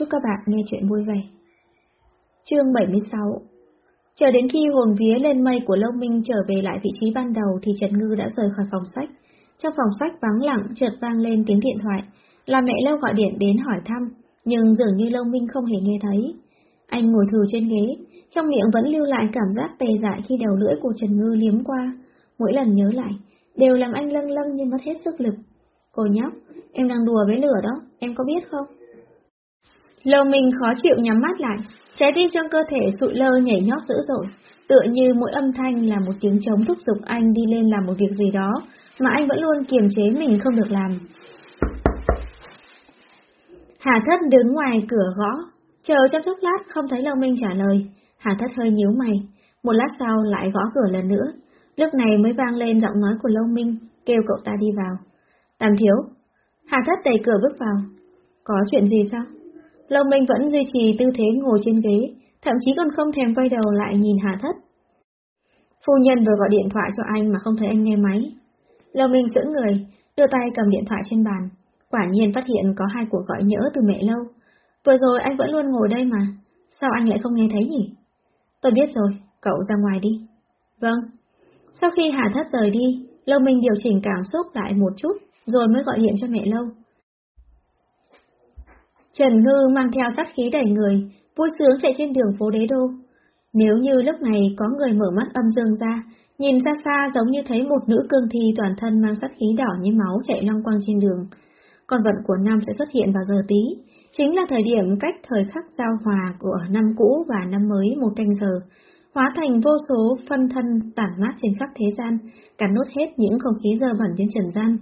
Chúc các bạn nghe chuyện vui vẻ. Chương 76 Chờ đến khi hồn vía lên mây của Lâu Minh trở về lại vị trí ban đầu thì Trần Ngư đã rời khỏi phòng sách. Trong phòng sách vắng lặng chợt vang lên tiếng điện thoại, là mẹ Lâu gọi điện đến hỏi thăm, nhưng dường như Lâu Minh không hề nghe thấy. Anh ngồi thừ trên ghế, trong miệng vẫn lưu lại cảm giác tê dại khi đầu lưỡi của Trần Ngư liếm qua. Mỗi lần nhớ lại, đều làm anh lâng lâng như mất hết sức lực. Cô nhóc, em đang đùa với lửa đó, em có biết không? Lâu Minh khó chịu nhắm mắt lại, trái tim trong cơ thể sụi lơ nhảy nhót dữ dội, tựa như mỗi âm thanh là một tiếng trống thúc giục anh đi lên làm một việc gì đó, mà anh vẫn luôn kiềm chế mình không được làm. Hà thất đứng ngoài cửa gõ, chờ trong chốc lát không thấy Lâu Minh trả lời, Hà thất hơi nhíu mày, một lát sau lại gõ cửa lần nữa, lúc này mới vang lên giọng nói của Lâu Minh, kêu cậu ta đi vào. Tam thiếu, Hà thất đẩy cửa bước vào, có chuyện gì sao? Lâu Minh vẫn duy trì tư thế ngồi trên ghế, thậm chí còn không thèm quay đầu lại nhìn Hà Thất. Phu nhân vừa gọi điện thoại cho anh mà không thấy anh nghe máy. Lâu Minh giữ người, đưa tay cầm điện thoại trên bàn. Quả nhiên phát hiện có hai cuộc gọi nhỡ từ mẹ Lâu. Vừa rồi anh vẫn luôn ngồi đây mà, sao anh lại không nghe thấy nhỉ? Tôi biết rồi, cậu ra ngoài đi. Vâng. Sau khi Hà Thất rời đi, Lâu Minh điều chỉnh cảm xúc lại một chút, rồi mới gọi điện cho mẹ Lâu. Trần Ngư mang theo sát khí đầy người, vui sướng chạy trên đường phố đế đô. Nếu như lúc này có người mở mắt âm dương ra, nhìn xa xa giống như thấy một nữ cương thi toàn thân mang sát khí đỏ như máu chạy long quang trên đường. Con vận của năm sẽ xuất hiện vào giờ tí, chính là thời điểm cách thời khắc giao hòa của năm cũ và năm mới một canh giờ, hóa thành vô số phân thân tản mát trên khắp thế gian, cắn nốt hết những không khí dơ bẩn trên trần gian.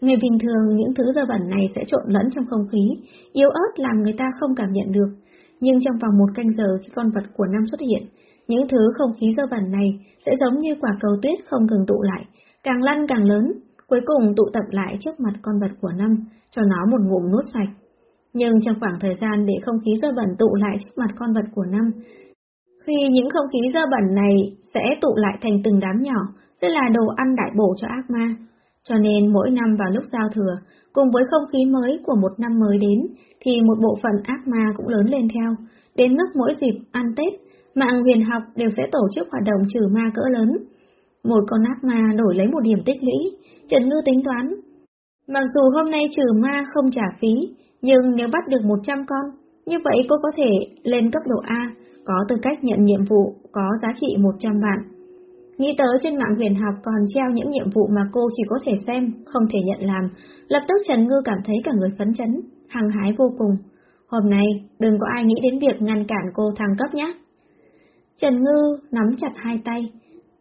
Người bình thường những thứ dơ bẩn này sẽ trộn lẫn trong không khí, yếu ớt làm người ta không cảm nhận được. Nhưng trong vòng một canh giờ khi con vật của năm xuất hiện, những thứ không khí dơ bẩn này sẽ giống như quả cầu tuyết không ngừng tụ lại, càng lăn càng lớn, cuối cùng tụ tập lại trước mặt con vật của năm, cho nó một ngụm nuốt sạch. Nhưng trong khoảng thời gian để không khí dơ bẩn tụ lại trước mặt con vật của năm, khi những không khí dơ bẩn này sẽ tụ lại thành từng đám nhỏ, sẽ là đồ ăn đại bổ cho ác ma. Cho nên mỗi năm vào lúc giao thừa, cùng với không khí mới của một năm mới đến, thì một bộ phận ác ma cũng lớn lên theo. Đến mức mỗi dịp ăn Tết, mạng huyền học đều sẽ tổ chức hoạt động trừ ma cỡ lớn. Một con ác ma đổi lấy một điểm tích lũy, Trần Ngư tính toán. Mặc dù hôm nay trừ ma không trả phí, nhưng nếu bắt được 100 con, như vậy cô có thể lên cấp độ A, có tư cách nhận nhiệm vụ có giá trị 100 vạn. Nghĩ tới trên mạng huyền học còn treo những nhiệm vụ mà cô chỉ có thể xem, không thể nhận làm, lập tức Trần Ngư cảm thấy cả người phấn chấn, hăng hái vô cùng. Hôm nay, đừng có ai nghĩ đến việc ngăn cản cô thăng cấp nhé. Trần Ngư nắm chặt hai tay,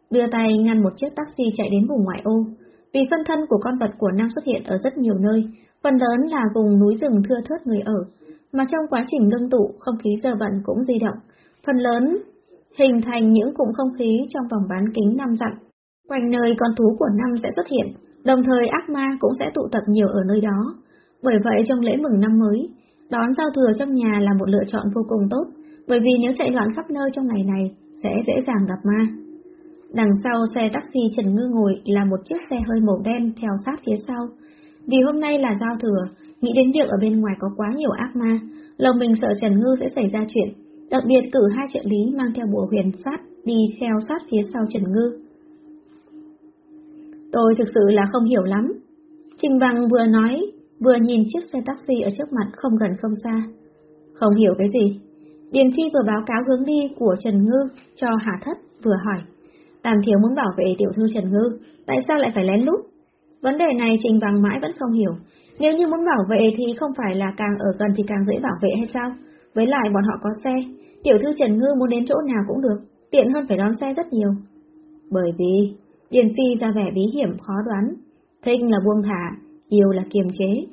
đưa tay ngăn một chiếc taxi chạy đến vùng ngoại ô. Vì phân thân của con vật của Nam xuất hiện ở rất nhiều nơi, phần lớn là vùng núi rừng thưa thớt người ở, mà trong quá trình ngưng tụ, không khí giờ bận cũng di động. Phần lớn hình thành những cụm không khí trong vòng bán kính năm dặm. Quanh nơi con thú của năm sẽ xuất hiện, đồng thời ác ma cũng sẽ tụ tập nhiều ở nơi đó. Bởi vậy trong lễ mừng năm mới, đón giao thừa trong nhà là một lựa chọn vô cùng tốt, bởi vì nếu chạy loạn khắp nơi trong ngày này, sẽ dễ dàng gặp ma. Đằng sau xe taxi Trần Ngư ngồi là một chiếc xe hơi màu đen theo sát phía sau. Vì hôm nay là giao thừa, nghĩ đến việc ở bên ngoài có quá nhiều ác ma, lòng mình sợ Trần Ngư sẽ xảy ra chuyện, đặc biệt cử hai trợ lý mang theo bùa huyền sát đi theo sát phía sau Trần Ngư. Tôi thực sự là không hiểu lắm. Trình Bằng vừa nói, vừa nhìn chiếc xe taxi ở trước mặt không gần không xa. Không hiểu cái gì. Điền Thi vừa báo cáo hướng đi của Trần Ngư cho Hà Thất, vừa hỏi. Tàm Thiếu muốn bảo vệ tiểu thư Trần Ngư, tại sao lại phải lén lút? Vấn đề này Trình Bằng mãi vẫn không hiểu. Nếu như muốn bảo vệ thì không phải là càng ở gần thì càng dễ bảo vệ hay sao? Với lại bọn họ có xe, tiểu thư Trần Ngư muốn đến chỗ nào cũng được, tiện hơn phải đón xe rất nhiều. Bởi vì, Điền Phi ra vẻ bí hiểm khó đoán, thích là buông thả, yêu là kiềm chế.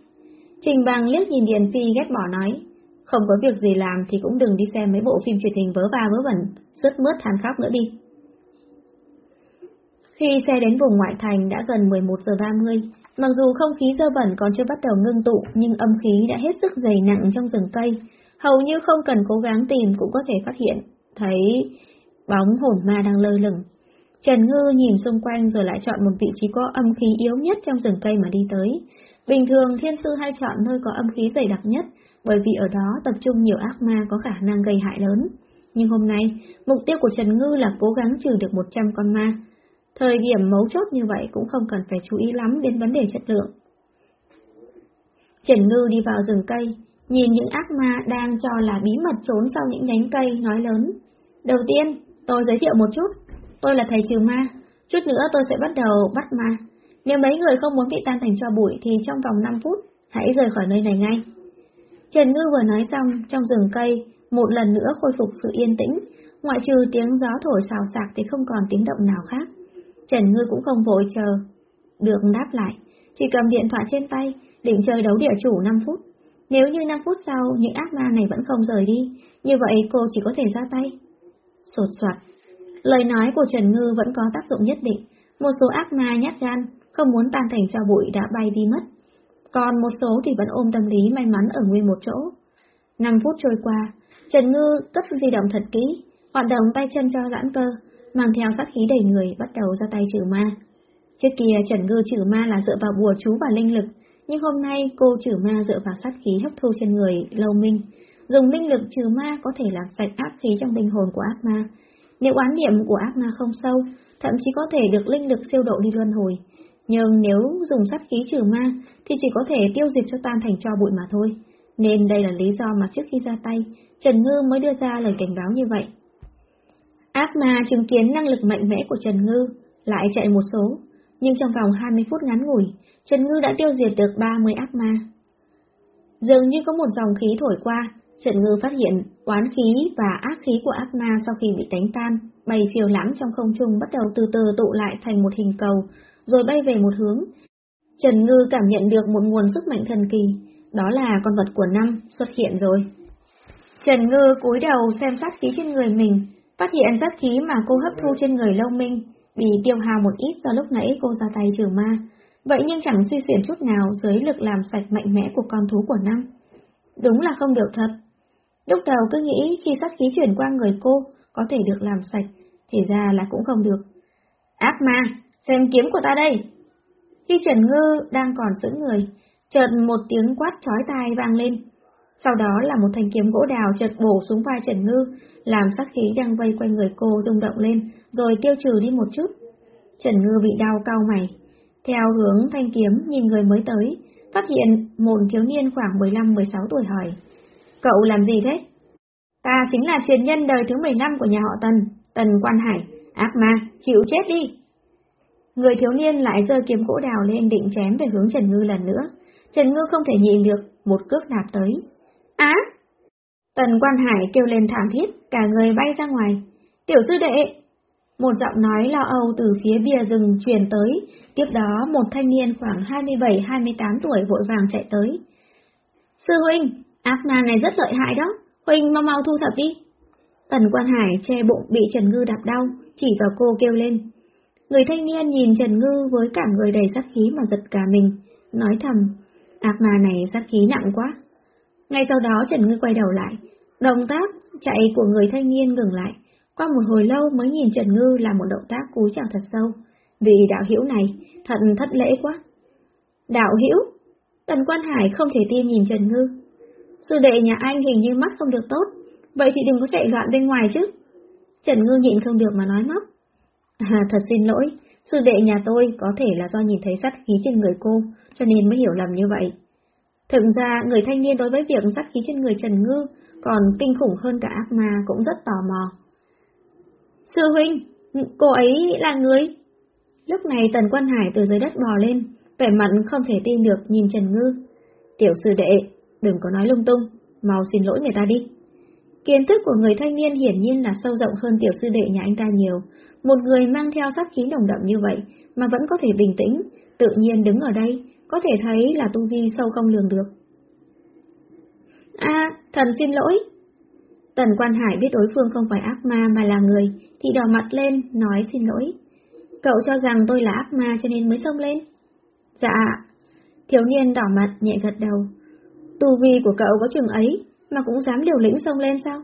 Trình Bằng liếc nhìn Điền Phi ghét bỏ nói, không có việc gì làm thì cũng đừng đi xem mấy bộ phim truyền hình vớ va vớ vẩn, rất mướt than khóc nữa đi. Khi xe đến vùng ngoại thành đã gần 11 giờ 30, mặc dù không khí dơ bẩn còn chưa bắt đầu ngưng tụ nhưng âm khí đã hết sức dày nặng trong rừng cây, hầu như không cần cố gắng tìm cũng có thể phát hiện, thấy bóng hồn ma đang lơ lửng. Trần Ngư nhìn xung quanh rồi lại chọn một vị trí có âm khí yếu nhất trong rừng cây mà đi tới. Bình thường thiên sư hay chọn nơi có âm khí dày đặc nhất, bởi vì ở đó tập trung nhiều ác ma có khả năng gây hại lớn. Nhưng hôm nay, mục tiêu của Trần Ngư là cố gắng trừ được 100 con ma. Thời điểm mấu chốt như vậy cũng không cần phải chú ý lắm đến vấn đề chất lượng. Trần Ngư đi vào rừng cây, nhìn những ác ma đang cho là bí mật trốn sau những nhánh cây, nói lớn. Đầu tiên, tôi giới thiệu một chút, tôi là thầy trừ ma, chút nữa tôi sẽ bắt đầu bắt ma. Nếu mấy người không muốn bị tan thành cho bụi thì trong vòng 5 phút, hãy rời khỏi nơi này ngay. Trần Ngư vừa nói xong, trong rừng cây, một lần nữa khôi phục sự yên tĩnh, ngoại trừ tiếng gió thổi xào xạc thì không còn tiếng động nào khác. Trần Ngư cũng không vội chờ. Được đáp lại, chỉ cầm điện thoại trên tay, định chơi đấu địa chủ 5 phút. Nếu như 5 phút sau những ác ma này vẫn không rời đi, như vậy cô chỉ có thể ra tay. Sột soạt. Lời nói của Trần Ngư vẫn có tác dụng nhất định. Một số ác ma nhát gan, không muốn tan thành cho bụi đã bay đi mất. Còn một số thì vẫn ôm tâm lý may mắn ở nguyên một chỗ. 5 phút trôi qua, Trần Ngư cất di động thật kỹ, hoạt động tay chân cho giãn cơ, mang theo sát khí đầy người bắt đầu ra tay trừ ma. Trước kia Trần Ngư trừ ma là dựa vào bùa chú và linh lực, nhưng hôm nay cô trừ ma dựa vào sát khí hấp thu trên người lâu minh. Dùng minh lực trừ ma có thể làm sạch ác khí trong linh hồn của ác ma. Nếu oán niệm của ác ma không sâu, thậm chí có thể được linh lực siêu độ đi luân hồi. Nhưng nếu dùng sát khí trừ ma, thì chỉ có thể tiêu diệt cho tan thành cho bụi mà thôi. Nên đây là lý do mà trước khi ra tay, Trần Ngư mới đưa ra lời cảnh báo như vậy. Ác ma chứng kiến năng lực mạnh mẽ của Trần Ngư, lại chạy một số, nhưng trong vòng 20 phút ngắn ngủi, Trần Ngư đã tiêu diệt được 30 ác ma. Dường như có một dòng khí thổi qua, Trần Ngư phát hiện oán khí và ác khí của ác ma sau khi bị đánh tan, bay phiêu lãng trong không trung bắt đầu từ từ tụ lại thành một hình cầu, rồi bay về một hướng. Trần Ngư cảm nhận được một nguồn sức mạnh thần kỳ, đó là con vật của năm xuất hiện rồi. Trần Ngư cúi đầu xem sát khí trên người mình, phát hiện sát khí mà cô hấp thu trên người Lâu Minh bị tiêu hao một ít do lúc nãy cô ra tay trừ ma, vậy nhưng chẳng suy xuyển chút nào dưới lực làm sạch mạnh mẽ của con thú của năm. Đúng là không được thật. Lúc đầu cứ nghĩ khi sát khí chuyển qua người cô có thể được làm sạch, thì ra là cũng không được. Ác ma, xem kiếm của ta đây! Khi Trần Ngư đang còn giữ người, chợt một tiếng quát chói tai vang lên. Sau đó là một thanh kiếm gỗ đào chợt bổ xuống vai Trần Ngư, làm sát khí đang vây quanh người cô rung động lên, rồi tiêu trừ đi một chút. Trần Ngư bị đau cau mày. Theo hướng thanh kiếm nhìn người mới tới, phát hiện một thiếu niên khoảng 15-16 tuổi hỏi. Cậu làm gì thế? Ta chính là truyền nhân đời thứ 15 của nhà họ Tần, Tần Quan Hải, ác ma, chịu chết đi. Người thiếu niên lại giơ kiếm gỗ đào lên định chém về hướng Trần Ngư lần nữa. Trần Ngư không thể nhịn được, một cước đạp tới. Á! Tần Quan Hải kêu lên thảm thiết, cả người bay ra ngoài. Tiểu sư đệ! Một giọng nói lo âu từ phía bìa rừng truyền tới, tiếp đó một thanh niên khoảng 27-28 tuổi vội vàng chạy tới. Sư huynh, ác ma này rất lợi hại đó, huynh mau mau thu thập đi. Tần Quan Hải che bụng bị Trần Ngư đạp đau, chỉ vào cô kêu lên. Người thanh niên nhìn Trần Ngư với cả người đầy sát khí mà giật cả mình, nói thầm, ác ma này sát khí nặng quá. Ngay sau đó Trần Ngư quay đầu lại, động tác chạy của người thanh niên ngừng lại, qua một hồi lâu mới nhìn Trần Ngư là một động tác cúi chào thật sâu, vì đạo hữu này thật thất lễ quá. Đạo hữu? Tần Quan Hải không thể tin nhìn Trần Ngư. Sư đệ nhà anh hình như mắt không được tốt, vậy thì đừng có chạy loạn bên ngoài chứ. Trần Ngư nhịn không được mà nói móc. À, thật xin lỗi, sư đệ nhà tôi có thể là do nhìn thấy sát khí trên người cô, cho nên mới hiểu lầm như vậy. Thực ra, người thanh niên đối với việc sát khí trên người Trần Ngư còn kinh khủng hơn cả ác ma cũng rất tò mò. Sư huynh, cô ấy là người? Lúc này Tần Quan Hải từ dưới đất bò lên, vẻ mặt không thể tin được nhìn Trần Ngư. Tiểu sư đệ, đừng có nói lung tung, mau xin lỗi người ta đi. Kiến thức của người thanh niên hiển nhiên là sâu rộng hơn tiểu sư đệ nhà anh ta nhiều. Một người mang theo sát khí nồng đậm như vậy mà vẫn có thể bình tĩnh, tự nhiên đứng ở đây, có thể thấy là tu vi sâu không lường được. À, thần xin lỗi. Tần Quan Hải biết đối phương không phải ác ma mà là người, thì đỏ mặt lên, nói xin lỗi. Cậu cho rằng tôi là ác ma cho nên mới xông lên. Dạ. Thiếu niên đỏ mặt nhẹ gật đầu. Tu vi của cậu có chừng ấy, mà cũng dám liều lĩnh xông lên sao?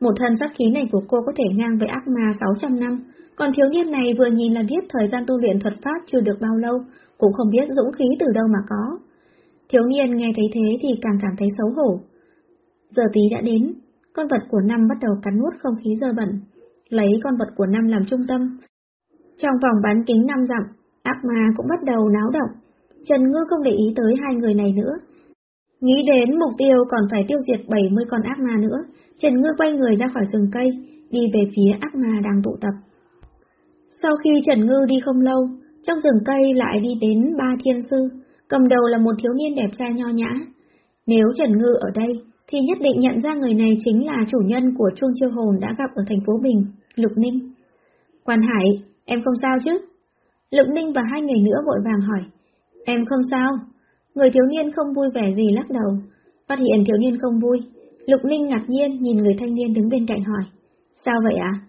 Một thân sát khí này của cô có thể ngang với ác ma 600 năm, còn thiếu niên này vừa nhìn là biết thời gian tu luyện thuật pháp chưa được bao lâu, cũng không biết dũng khí từ đâu mà có. Thiếu niên nghe thấy thế thì càng cảm thấy xấu hổ. Giờ tí đã đến, con vật của năm bắt đầu cắn nuốt không khí dơ bẩn, lấy con vật của năm làm trung tâm. Trong vòng bán kính năm dặm, ác ma cũng bắt đầu náo động. Trần Ngư không để ý tới hai người này nữa. Nghĩ đến mục tiêu còn phải tiêu diệt 70 con ác ma nữa, Trần Ngư quay người ra khỏi rừng cây, đi về phía ác ma đang tụ tập. Sau khi Trần Ngư đi không lâu, trong rừng cây lại đi đến ba thiên sư, cầm đầu là một thiếu niên đẹp trai nho nhã. Nếu Trần Ngư ở đây, thì nhất định nhận ra người này chính là chủ nhân của chuông chiêu hồn đã gặp ở thành phố Bình, Lục Ninh. Quan Hải, em không sao chứ? Lục Ninh và hai người nữa vội vàng hỏi. Em không sao. Người thiếu niên không vui vẻ gì lắc đầu. Phát hiện thiếu niên không vui. Lục Ninh ngạc nhiên nhìn người thanh niên đứng bên cạnh hỏi. Sao vậy ạ? À?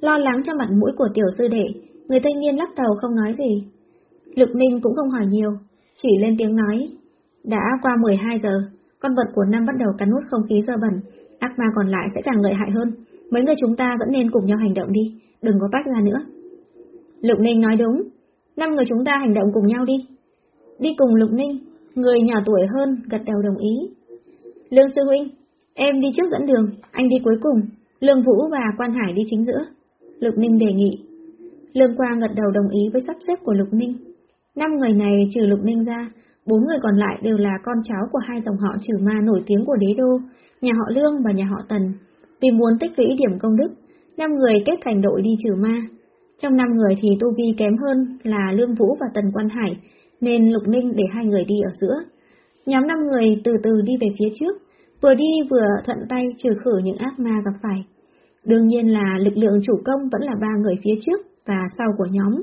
Lo lắng cho mặt mũi của tiểu sư đệ, người thanh niên lắc đầu không nói gì. Lục Ninh cũng không hỏi nhiều, chỉ lên tiếng nói. Đã qua 12 giờ, con vật của năm bắt đầu cắn hút không khí dơ bẩn, ác ma còn lại sẽ càng lợi hại hơn. Mấy người chúng ta vẫn nên cùng nhau hành động đi, đừng có tách ra nữa. Lục Ninh nói đúng, năm người chúng ta hành động cùng nhau đi. Đi cùng Lục Ninh, người nhỏ tuổi hơn gật đầu đồng ý. Lương Sư Huynh, em đi trước dẫn đường, anh đi cuối cùng, Lương Vũ và Quan Hải đi chính giữa. Lục Ninh đề nghị. Lương Quang gật đầu đồng ý với sắp xếp của Lục Ninh. Năm người này trừ Lục Ninh ra, bốn người còn lại đều là con cháu của hai dòng họ trừ ma nổi tiếng của đế đô, nhà họ Lương và nhà họ Tần. Vì muốn tích lũy điểm công đức, năm người kết thành đội đi trừ ma. Trong năm người thì tu vi kém hơn là Lương Vũ và Tần Quan Hải, nên Lục Ninh để hai người đi ở giữa. Nhóm năm người từ từ đi về phía trước, vừa đi vừa thuận tay trừ khử những ác ma gặp phải. Đương nhiên là lực lượng chủ công vẫn là ba người phía trước và sau của nhóm.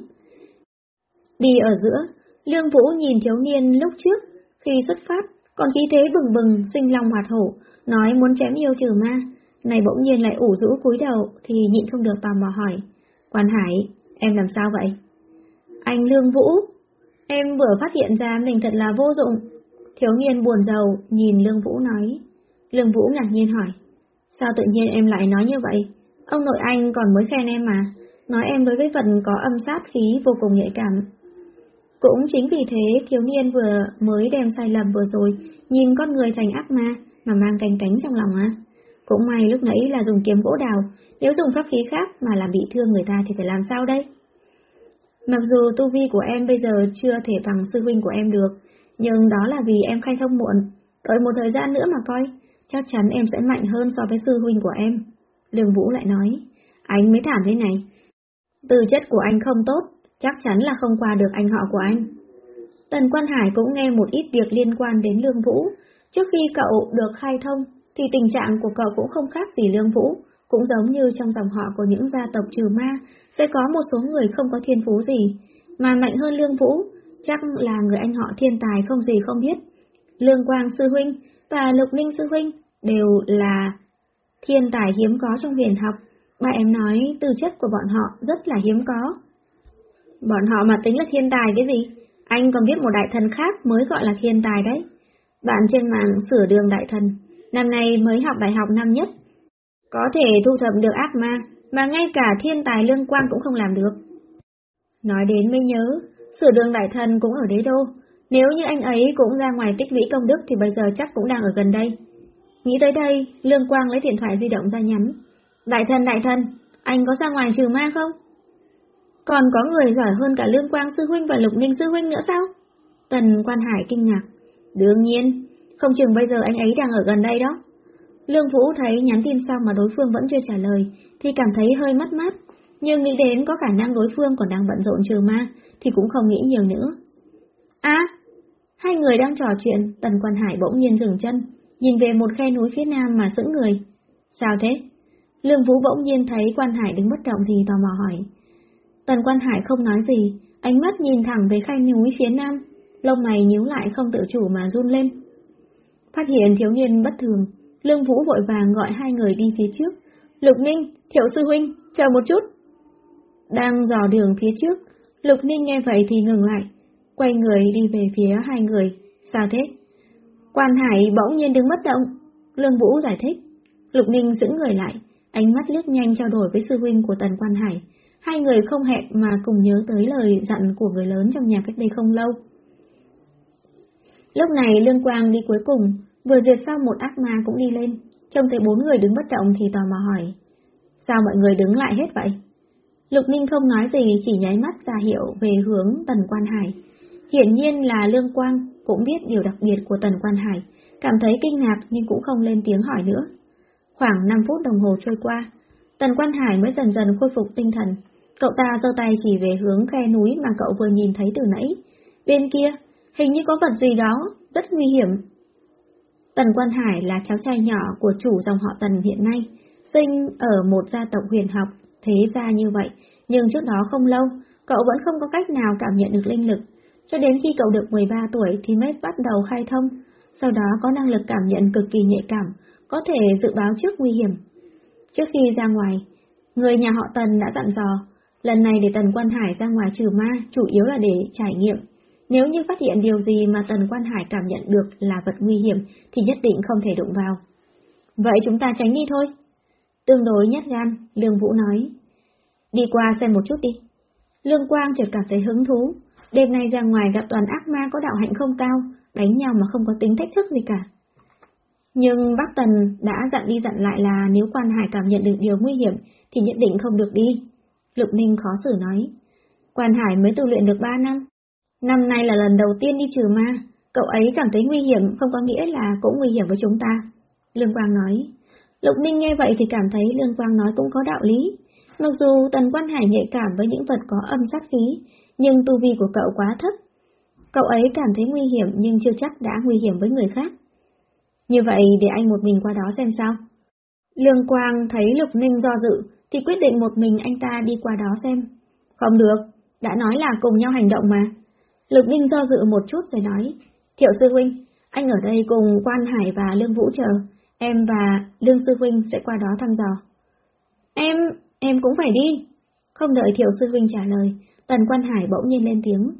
Đi ở giữa, Lương Vũ nhìn thiếu niên lúc trước, khi xuất phát, còn khí thế bừng bừng, sinh lòng hoạt hổ, nói muốn chém yêu trừ ma. Này bỗng nhiên lại ủ rũ cúi đầu thì nhịn không được tò mò hỏi. Quan Hải, em làm sao vậy? Anh Lương Vũ, em vừa phát hiện ra mình thật là vô dụng. Thiếu niên buồn giàu nhìn Lương Vũ nói. Lương Vũ ngạc nhiên hỏi. Sao tự nhiên em lại nói như vậy? Ông nội anh còn mới khen em mà, nói em đối với vật có âm sát khí vô cùng nhạy cảm. Cũng chính vì thế, thiếu niên vừa mới đem sai lầm vừa rồi, nhìn con người thành ác ma, mà mang canh cánh trong lòng á. Cũng may lúc nãy là dùng kiếm gỗ đào, nếu dùng pháp khí khác mà làm bị thương người ta thì phải làm sao đây? Mặc dù tu vi của em bây giờ chưa thể bằng sư huynh của em được, nhưng đó là vì em khai thông muộn, đợi một thời gian nữa mà coi, chắc chắn em sẽ mạnh hơn so với sư huynh của em. Lương Vũ lại nói, anh mới thảm thế này. Tư chất của anh không tốt, chắc chắn là không qua được anh họ của anh. Tần Quan Hải cũng nghe một ít việc liên quan đến Lương Vũ. Trước khi cậu được khai thông, thì tình trạng của cậu cũng không khác gì Lương Vũ, cũng giống như trong dòng họ của những gia tộc trừ ma, sẽ có một số người không có thiên phú gì, mà mạnh hơn Lương Vũ, chắc là người anh họ thiên tài không gì không biết. Lương Quang Sư Huynh và Lục Ninh Sư Huynh đều là thiên tài hiếm có trong huyền học, Ba em nói tư chất của bọn họ rất là hiếm có. Bọn họ mà tính là thiên tài cái gì? Anh còn biết một đại thần khác mới gọi là thiên tài đấy. Bạn trên mạng sửa đường đại thần, năm nay mới học đại học năm nhất. Có thể thu thập được ác ma, mà ngay cả thiên tài lương quang cũng không làm được. Nói đến mới nhớ, sửa đường đại thần cũng ở đế đô. Nếu như anh ấy cũng ra ngoài tích lũy công đức thì bây giờ chắc cũng đang ở gần đây. Nghĩ tới đây, Lương Quang lấy điện thoại di động ra nhắn. Đại thần, đại thần, anh có ra ngoài trừ ma không? Còn có người giỏi hơn cả Lương Quang Sư Huynh và Lục Ninh Sư Huynh nữa sao? Tần Quan Hải kinh ngạc. Đương nhiên, không chừng bây giờ anh ấy đang ở gần đây đó. Lương Vũ thấy nhắn tin xong mà đối phương vẫn chưa trả lời, thì cảm thấy hơi mất mát, nhưng nghĩ đến có khả năng đối phương còn đang bận rộn trừ ma, thì cũng không nghĩ nhiều nữa. À, hai người đang trò chuyện, Tần Quan Hải bỗng nhiên dừng chân, nhìn về một khe núi phía nam mà sững người. Sao thế? Lương Vũ bỗng nhiên thấy quan hải đứng bất động thì tò mò hỏi. Tần quan hải không nói gì, ánh mắt nhìn thẳng về khay núi phía nam, lông mày nhíu lại không tự chủ mà run lên. Phát hiện thiếu niên bất thường, Lương Vũ vội vàng gọi hai người đi phía trước. Lục Ninh, Thiệu Sư Huynh, chờ một chút. Đang dò đường phía trước, Lục Ninh nghe vậy thì ngừng lại, quay người đi về phía hai người. Sao thế? Quan Hải bỗng nhiên đứng bất động. Lương Vũ giải thích. Lục Ninh giữ người lại, ánh mắt liếc nhanh trao đổi với sư huynh của Tần Quan Hải. Hai người không hẹn mà cùng nhớ tới lời dặn của người lớn trong nhà cách đây không lâu. Lúc này Lương Quang đi cuối cùng, Vừa diệt xong một ác ma cũng đi lên, trông thấy bốn người đứng bất động thì tò mò hỏi. Sao mọi người đứng lại hết vậy? Lục Ninh không nói gì chỉ nháy mắt ra hiệu về hướng Tần Quan Hải. Hiển nhiên là Lương Quang cũng biết điều đặc biệt của Tần Quan Hải, cảm thấy kinh ngạc nhưng cũng không lên tiếng hỏi nữa. Khoảng 5 phút đồng hồ trôi qua, Tần Quan Hải mới dần dần khôi phục tinh thần. Cậu ta giơ tay chỉ về hướng khe núi mà cậu vừa nhìn thấy từ nãy. Bên kia, hình như có vật gì đó, rất nguy hiểm. Tần Quan Hải là cháu trai nhỏ của chủ dòng họ Tần hiện nay, sinh ở một gia tộc huyền học, thế ra như vậy, nhưng trước đó không lâu, cậu vẫn không có cách nào cảm nhận được linh lực. Cho đến khi cậu được 13 tuổi thì mới bắt đầu khai thông, sau đó có năng lực cảm nhận cực kỳ nhạy cảm, có thể dự báo trước nguy hiểm. Trước khi ra ngoài, người nhà họ Tần đã dặn dò, lần này để Tần Quan Hải ra ngoài trừ ma chủ yếu là để trải nghiệm. Nếu như phát hiện điều gì mà Tần Quan Hải cảm nhận được là vật nguy hiểm thì nhất định không thể đụng vào. Vậy chúng ta tránh đi thôi. Tương đối nhát gan, Lương Vũ nói. Đi qua xem một chút đi. Lương Quang chợt cảm thấy hứng thú. Đêm nay ra ngoài gặp toàn ác ma có đạo hạnh không cao, đánh nhau mà không có tính thách thức gì cả. Nhưng bác Tần đã dặn đi dặn lại là nếu quan hải cảm nhận được điều nguy hiểm thì nhất định không được đi. Lục Ninh khó xử nói. Quan hải mới tu luyện được 3 năm. Năm nay là lần đầu tiên đi trừ ma, cậu ấy cảm thấy nguy hiểm không có nghĩa là cũng nguy hiểm với chúng ta. Lương Quang nói. Lục Ninh nghe vậy thì cảm thấy Lương Quang nói cũng có đạo lý. Mặc dù Tần Quan Hải nhạy cảm với những vật có âm sát khí, nhưng tu vi của cậu quá thấp. Cậu ấy cảm thấy nguy hiểm nhưng chưa chắc đã nguy hiểm với người khác. Như vậy để anh một mình qua đó xem sao. Lương Quang thấy Lục Ninh do dự, thì quyết định một mình anh ta đi qua đó xem. Không được, đã nói là cùng nhau hành động mà. Lục Ninh do dự một chút rồi nói, Thiệu Sư Huynh, anh ở đây cùng Quan Hải và Lương Vũ chờ, em và Lương Sư Huynh sẽ qua đó thăm dò. Em, em cũng phải đi. Không đợi Thiệu Sư Huynh trả lời, Tần Quan Hải bỗng nhiên lên tiếng.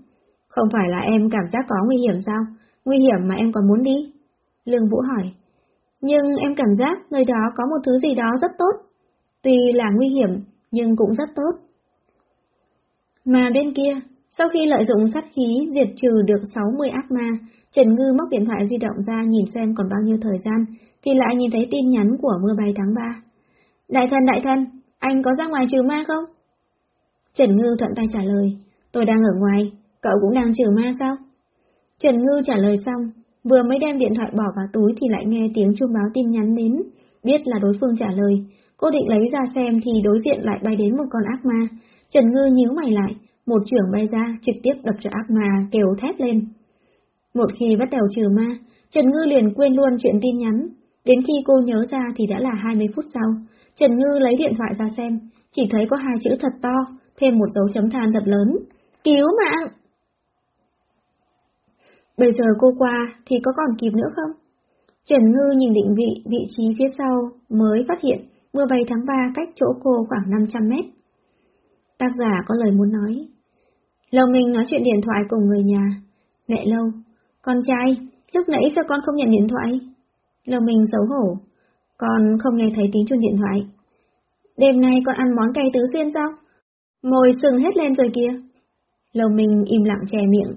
Không phải là em cảm giác có nguy hiểm sao? Nguy hiểm mà em còn muốn đi? Lương Vũ hỏi. Nhưng em cảm giác nơi đó có một thứ gì đó rất tốt. Tuy là nguy hiểm, nhưng cũng rất tốt. Mà bên kia, sau khi lợi dụng sát khí diệt trừ được 60 ác ma, Trần Ngư móc điện thoại di động ra nhìn xem còn bao nhiêu thời gian, thì lại nhìn thấy tin nhắn của mưa bay tháng 3. Đại thần, đại thần, anh có ra ngoài trừ ma không? Trần Ngư thuận tay trả lời, tôi đang ở ngoài, cậu cũng đang trừ ma sao? Trần Ngư trả lời xong, Vừa mới đem điện thoại bỏ vào túi thì lại nghe tiếng chuông báo tin nhắn đến, biết là đối phương trả lời. Cô định lấy ra xem thì đối diện lại bay đến một con ác ma. Trần Ngư nhíu mày lại, một trưởng bay ra trực tiếp đập cho ác ma kêu thét lên. Một khi bắt đầu trừ ma, Trần Ngư liền quên luôn chuyện tin nhắn. Đến khi cô nhớ ra thì đã là 20 phút sau. Trần Ngư lấy điện thoại ra xem, chỉ thấy có hai chữ thật to, thêm một dấu chấm than thật lớn. Cứu mạng! Bây giờ cô qua thì có còn kịp nữa không? Trần Ngư nhìn định vị vị trí phía sau mới phát hiện mưa bay tháng 3 cách chỗ cô khoảng 500 mét. Tác giả có lời muốn nói. Lâu Minh nói chuyện điện thoại cùng người nhà. Mẹ Lâu, con trai, lúc nãy sao con không nhận điện thoại? Lâu Minh xấu hổ, con không nghe thấy tiếng chuông điện thoại. Đêm nay con ăn món cay tứ xuyên sao? Mồi sừng hết lên rồi kìa. Lâu Minh im lặng che miệng,